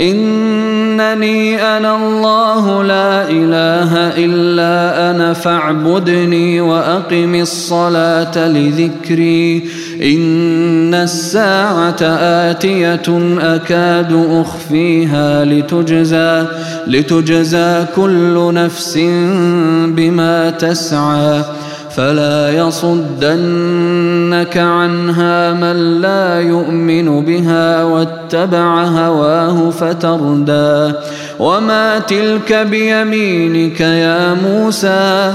إنني أنا الله لا إله إلا أنا فاعبدني وأقم الصلاة لذكري. إن الساعة آتية أكاد أخفيها لتجزى لتجزى كل نفس بما تسعى. فلا يصدنك عنها من لا يؤمن بها واتبع هواه فتردى وما تلك بيمينك يا موسى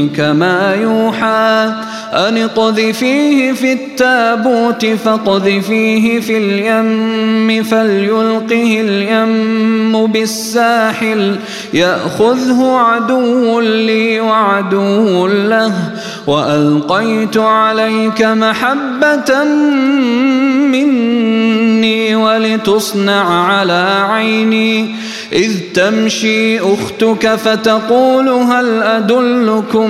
أمك ما يوحى. أن اقذفيه في التابوت فاقذفيه في اليم فليلقه اليم بالساحل. يأخذه عدو لي وعدو له. وألقيت عليك محبة مني ولتصنع على عيني. إذ تمشي أختك فتقول هل أدلكم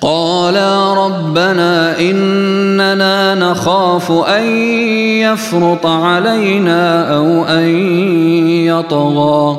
قالا ربنا إننا نخاف أن يفرط علينا أو أن يطغى.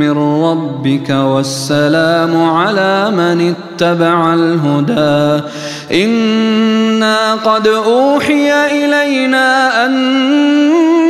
من ربك والسلام على من اتبع الهدى إنا قد أوحي إلينا أن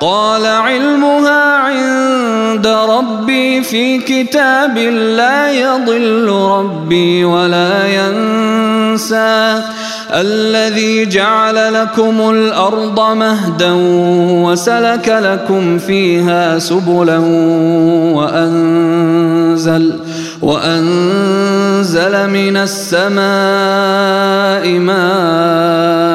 قال علمها عند ربي في كتاب لا يضل ربي ولا ينسى. الذي جعل لكم الأرض مهدا وسلك لكم فيها سبلا وأنزل وأنزل من السماء ماء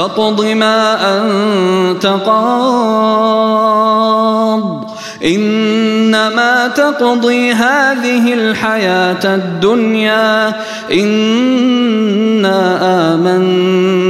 فاقض ما أنت قاض. إنما تقضي هذه الحياة الدنيا. إنا آمنا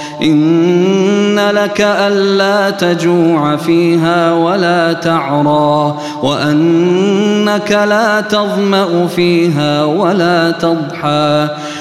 إن لك ألا تجوع فيها ولا تعرى وأنك لا تظمأ فيها ولا تضحى.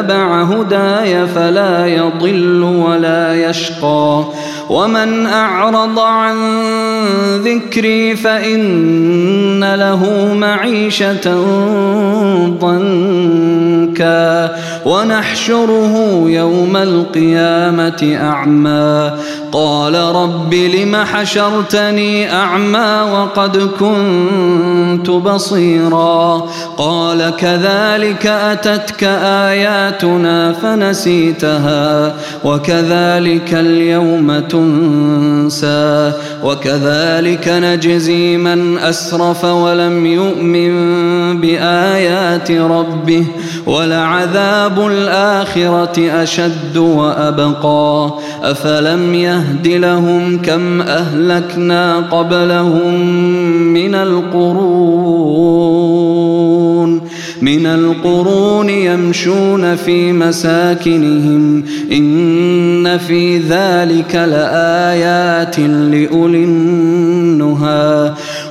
هداي فلا يضل ولا يشقى. ومن أعرض عن ذكري فإن له معيشة ضنكا. ونحشره يوم القيامة أعمى. قال رب لم حشرتني أعمى وقد كنت بصيرا. قال كذلك أتتك آياتنا فنسيتها وكذلك اليوم تنسى وكذلك نجزي من أسرف ولم يؤمن بآيات ربه ولعذاب الآخرة أشد وأبقى. أفلم يهد لهم كم أهلكنا قبلهم من القرون؟ القرون يمشون في مساكنهم إن في ذلك لآيات لأولي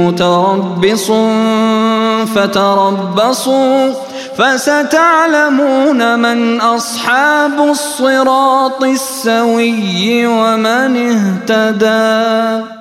متربص فتربصوا فستعلمون من أصحاب الصراط السوي ومن اهتدى.